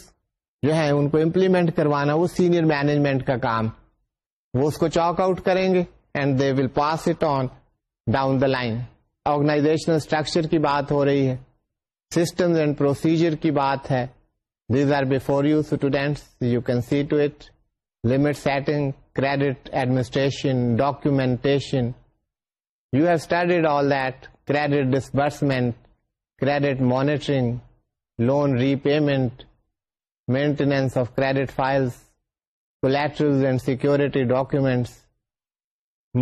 Speaker 1: جو ہے ان کو امپلیمنٹ کروانا وہ سینئر مینجمنٹ کا کام وہ اس کو چاک آؤٹ کریں گے and they will pass it on down the line organizational structure کی بات ہو رہی ہے سسٹم اینڈ پروسیجر کی بات ہے these are before you students you can see to it limit setting credit administration documentation you have studied all that credit disbursement credit monitoring loan repayment maintenance of credit files and security documents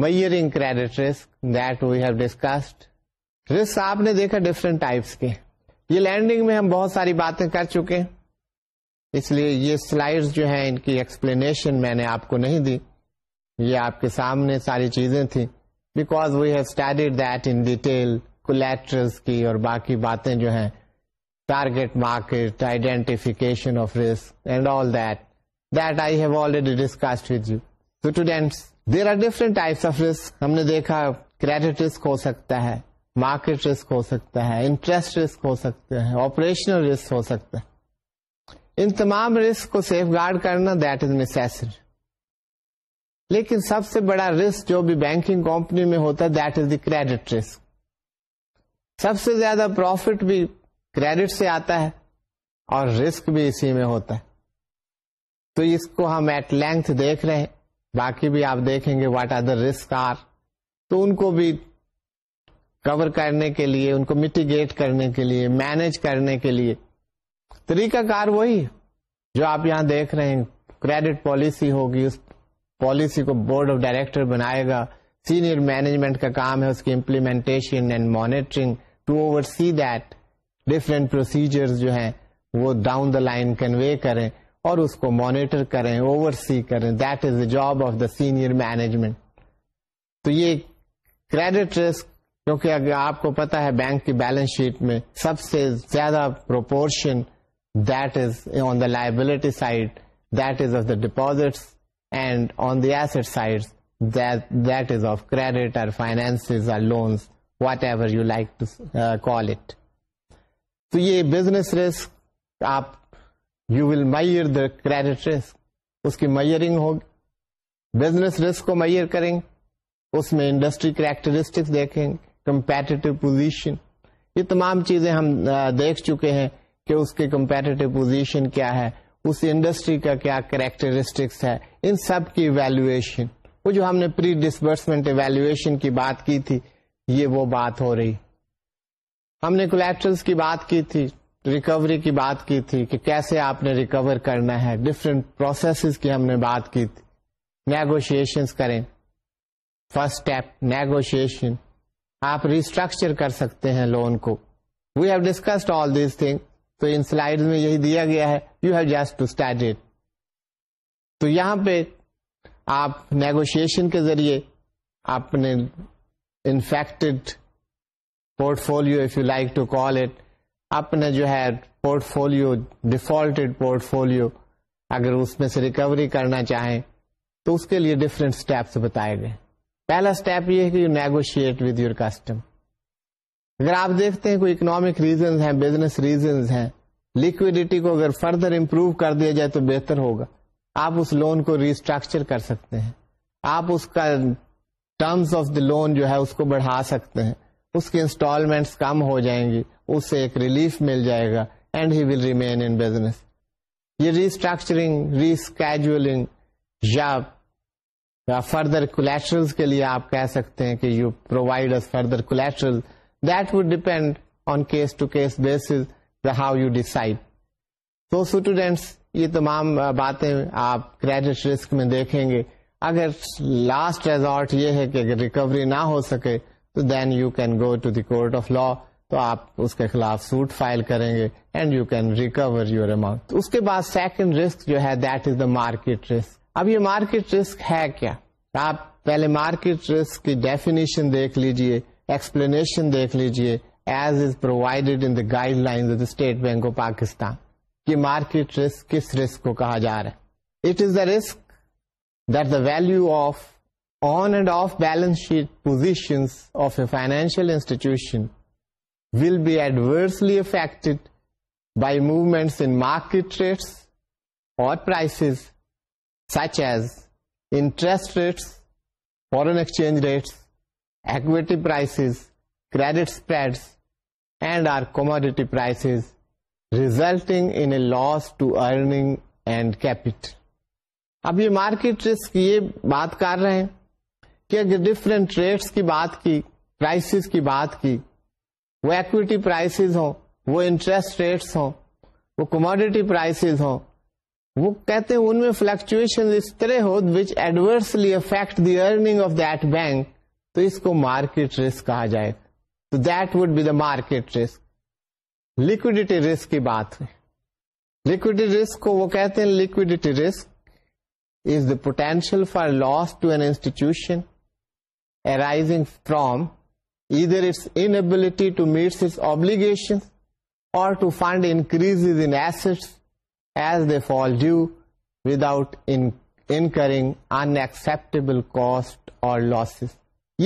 Speaker 1: measuring credit risk that we have discussed risk آپ نے دیکھا ڈفرینٹ ٹائپس کے یہ لینڈنگ میں ہم بہت ساری باتیں کر چکے اس لیے یہ سلائڈ جو ہیں ان کی ایکسپلینیشن میں نے آپ کو نہیں دی یہ آپ کے سامنے ساری چیزیں تھیں because we have studied that in detail کو لیٹرس کی اور باقی باتیں جو ہیں target market identification there are different types of risk ہم نے دیکھا کریڈٹ رسک ہو سکتا ہے مارکیٹ رسک ہو سکتا ہے انٹرسٹ رسک ہو سکتے ہیں آپریشنل رسک ہو سکتا ہے ان تمام رسک کو سیف گارڈ کرنا دیٹ از نیسری لیکن سب سے بڑا رسک جو بھی بینکنگ کمپنی میں ہوتا ہے that is the credit risk سب سے زیادہ پروفٹ بھی کریڈٹ سے آتا ہے اور رسک بھی اسی میں ہوتا ہے تو اس کو ہم ایٹ لینتھ دیکھ رہے ہیں باقی بھی آپ دیکھیں گے what are the risk are تو ان کو بھی کور کرنے کے لیے ان کو میٹیگیٹ کرنے کے لیے مینج کرنے کے لیے طریقہ کار وہی جو آپ یہاں دیکھ رہے ہیں کریڈٹ پالیسی ہوگی اس پالیسی کو بورڈ آف ڈائریکٹر بنائے گا سینئر مینجمنٹ کا کام ہے اس کی implementation and monitoring to oversee that different procedure جو ہیں وہ ڈاؤن دا لائن کنوے کریں اور اس کو مانیٹر کریں اوور سی کریں that is the job of the senior management تو یہ کریڈٹ رسک کیونکہ اگر آپ کو پتا ہے بینک کی بیلنس شیٹ میں سب سے زیادہ proportion that is on the liability side that is of the deposits finance loans whatever you like to call it's risk آپ یو ول میئر اس کی میئرنگ ہوگی بزنس رسک کو میئر کریں گے اس میں انڈسٹری کریکٹرسٹکس دیکھیں گے کمپیٹیو پوزیشن یہ تمام چیزیں ہم دیکھ چکے ہیں کہ اس کے کمپیٹیو پوزیشن کیا ہے اس انڈسٹری کا کیا کریکٹرسٹکس ہے ان سب کی ویلویشن وہ جو ہم نے پری ڈسبرسمنٹ ایویلویشن کی بات کی تھی یہ وہ بات ہو رہی ہم نے کولیکٹرس کی بات کی تھی ریکوری کی بات کی تھی کہ کیسے آپ نے ریکور کرنا ہے ڈفرینٹ پروسیسز کی ہم نے بات کی تھی نیگوشیشن کریں فرسٹ اسٹیپ نیگوشیشن آپ ریسٹرکچر کر سکتے ہیں لون کو we have discussed all this thing تو ان سلائیڈ میں یہی دیا گیا ہے you have just to it تو یہاں پہ آپ نیگوشیشن کے ذریعے اپنے infected portfolio if you like to call it اپنے جو ہے portfolio defaulted portfolio اگر اس میں سے ریکوری کرنا چاہیں تو اس کے لیے ڈفرینٹ اسٹیپس بتائے گئے پہلا اسٹیپ یہ ہے کہ you negotiate with your custom اگر آپ دیکھتے ہیں کوئی اکنامک ریزنز ہیں بزنس ریزنز ہیں لیکوڈیٹی کو اگر فردر امپروو کر دیا جائے تو بہتر ہوگا آپ اس لون کو ریسٹرکچر کر سکتے ہیں آپ اس کا ٹرمز آف دا لون جو ہے اس کو بڑھا سکتے ہیں اس کی انسٹالمنٹس کم ہو جائیں گی اس سے ایک ریلیف مل جائے گا and he will remain in business یہ ریسٹرکچرنگ ریسکیجلنگ یا فردر کولیسٹرل کے لیے آپ کہہ سکتے ہیں کہ you provide us further collateral that would depend on case to case basis how you decide تو اسٹوڈینٹس یہ تمام باتیں آپ کریڈٹ رسک میں دیکھیں گے اگر لاسٹ ریزارٹ یہ ہے کہ اگر ریکوری نہ ہو سکے تو then you can go to the court of law تو آپ اس کے خلاف سوٹ فائل کریں گے and you can recover your amount اس کے بعد سیکنڈ رسک جو ہے that is the market risk اب یہ مارکیٹ رسک ہے کیا آپ پہلے مارکیٹ رسک کی ڈیفینیشن دیکھ لیجئے ایکسپلینیشن دیکھ لیجئے as is provided in the guidelines State Bank of Pakistan کی مارکیٹ رسک کس رسک کو کہا جا رہا ہے it is the risk that the value of on and off balance sheet position of a financial institution will be adversely affected by movements in market rates or prices such as interest rates foreign exchange rates equity prices credit spreads and or commodity prices resulting earning and capital. اب یہ مارکیٹ رسک یہ بات کر رہے ہیں کہ اگر ڈفرینٹ ریٹس کی بات کی پرائسز کی بات کی وہ ایکویٹی پرائسز ہوں وہ انٹرسٹ ریٹس ہوں وہ کموڈیٹی پرائسز ہوں وہ کہتے ہیں ان میں فلکچویشن اس طرح ہو which adversely affect the earning of that bank تو اس کو مارکیٹ رسک کہا جائے گا تو that would be the market risk liquidity risk کی بات ہے لکوڈی رسک کو وہ کہتے ہیں liquidity risk is the potential for loss to an institution arising from either its inability to meets its obligation or to fund increase in assets as they fall due without incurring unacceptable cost or losses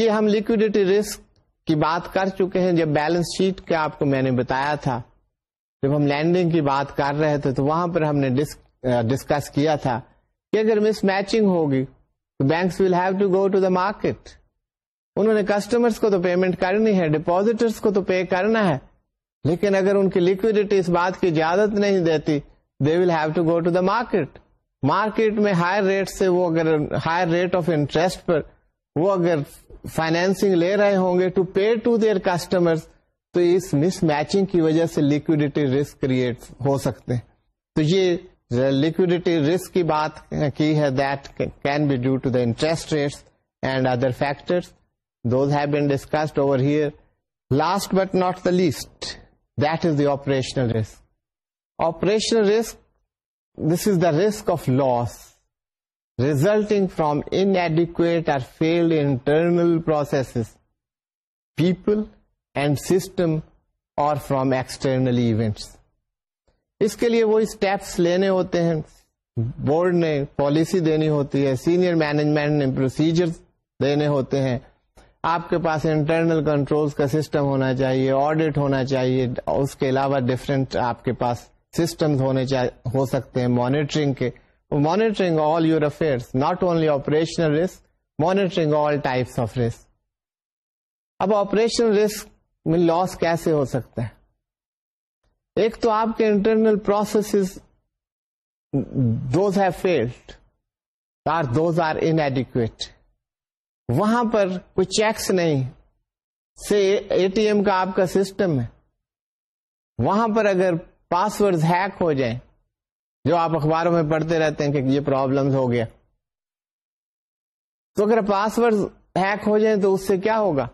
Speaker 1: یہ ہم لکوڈیٹی رسک کی بات کر چکے ہیں جب بیلنس شیٹ کا آپ کو میں نے بتایا تھا جب ہم لینڈنگ کی بات کر رہے تھے تو وہاں پر ہم نے ڈسکس کیا تھا کہ اگر مس میچنگ ہوگی تو banks will have to to go the market انہوں نے کسٹمرس کو تو پیمنٹ کرنی ہے ڈیپوزیٹرس کو تو پے کرنا ہے لیکن اگر ان کی لکوڈیٹی اس بات کی اجازت نہیں دیتی they will have to go to the market market میں ہائر ریٹ سے وہ اگر ہائر ریٹ آف انٹرسٹ پر وہ اگر فائنینسنگ لے رہے ہوں گے to pay to their customer تو اس مس میچنگ کی وجہ سے لکوڈیٹی رسک کریٹ ہو سکتے ہیں تو یہ لکوڈیٹی رسک کی بات کی ہے that can be due to the interest rates and other factor discussed over here last but not the least that is the operational risk operational risk this is the risk of loss resulting from inadequate or failed internal processes, people and system or from external events اس کے لیے وہ اسٹیپس لینے ہوتے ہیں بورڈ نے پالیسی دینی ہوتی ہے سینئر مینجمنٹ نے پروسیجر دینے ہوتے ہیں آپ کے پاس انٹرنل کنٹرول کا سسٹم ہونا چاہیے آڈیٹ ہونا چاہیے اس کے علاوہ ڈفرینٹ آپ کے پاس سسٹم ہو سکتے ہیں مانیٹرنگ کے monitoring all your affairs, not only operational risk, monitoring all types of risk. اب آپریشن رسک میں لوس کیسے ہو سکتا ہے ایک تو آپ کے انٹرنل پروسیس دوز ہیٹ وہاں پر کوئی چیکس نہیں سے آپ کا سسٹم ہے وہاں پر اگر پاسورڈ ہیک ہو جائیں جو آپ اخباروں میں پڑھتے رہتے ہیں کہ یہ پرابلم ہو گیا تو اگر پاسورڈ ہیک ہو جائیں تو اس سے کیا ہوگا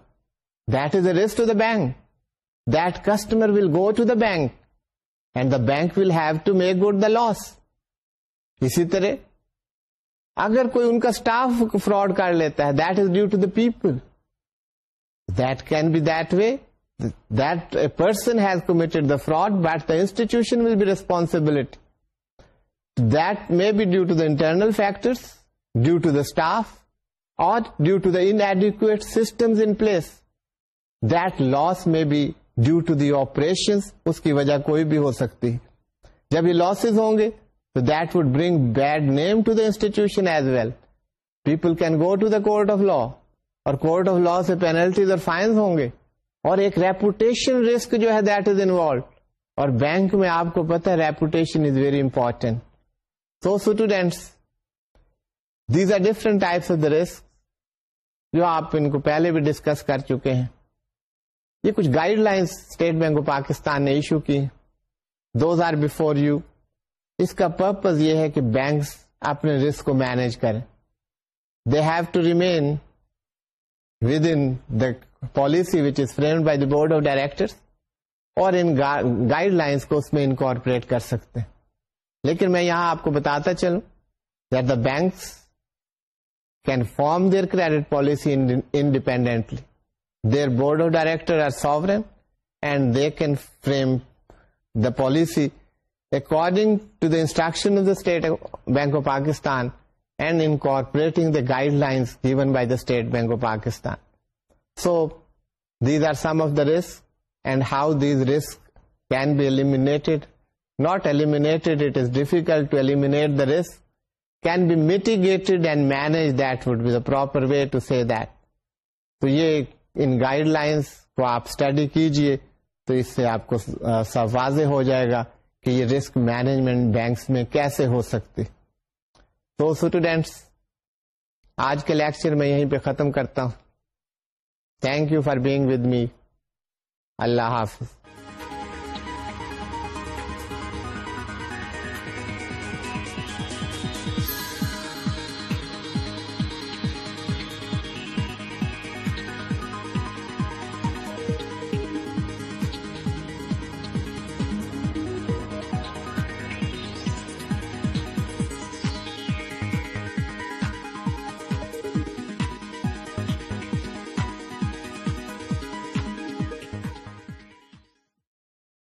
Speaker 1: that is a risk to the bank that customer will go to the bank and the bank will have to make good the loss اسی طرح اگر کوئی ان کا اسٹاف فراڈ کر لیتا ہے that is due to the people that can be that way that person has committed the fraud but the institution will be responsibility internal due to the internal staff, due to the staff or due to the That loss may میں بی ڈیو ٹو operations, اس کی وجہ کوئی بھی ہو سکتی جب یہ losses ہوں گے تو that would bring bad name to the institution as well people can go to the court of law or court of لا سے پینلٹیز اور فائنس ہوں گے اور ایک ریپوٹیشن رسک جو ہے دیٹ از involved. اور بینک میں آپ کو پتا reputation is very important so students these are different types of the risk جو آپ ان کو پہلے بھی ڈسکس کر چکے ہیں یہ کچھ guidelines State Bank of Pakistan نے ایشو کی دوز آر بفور یو اس کا پرپز یہ ہے کہ بینکس اپنے رسک کو مینیج کریں they have to remain within the policy which is framed by the board of director اور ان گائیڈ لائنس کو اس میں انکارپوریٹ کر سکتے ہیں لیکن میں یہاں آپ کو بتاتا چلوں that the banks can form their credit policy independently their board of director are and they can frame the policy according to the instruction of the State Bank of Pakistan and in the guidelines given by the State Bank of Pakistan so these are some of the risk and how these risk can be eliminated not eliminate it difficult to all the risk can be mitigated and manage that whatever way to see they in guidelines کو آپ اسٹڈی کیجیے تو اس سے آپ کو ہو جائے گا کہ یہ رسک مینجمنٹ بینکس میں کیسے ہو سکتی تو اسٹوڈینٹس آج کے لیکچر میں یہیں پہ ختم کرتا ہوں thank you for being with me اللہ حافظ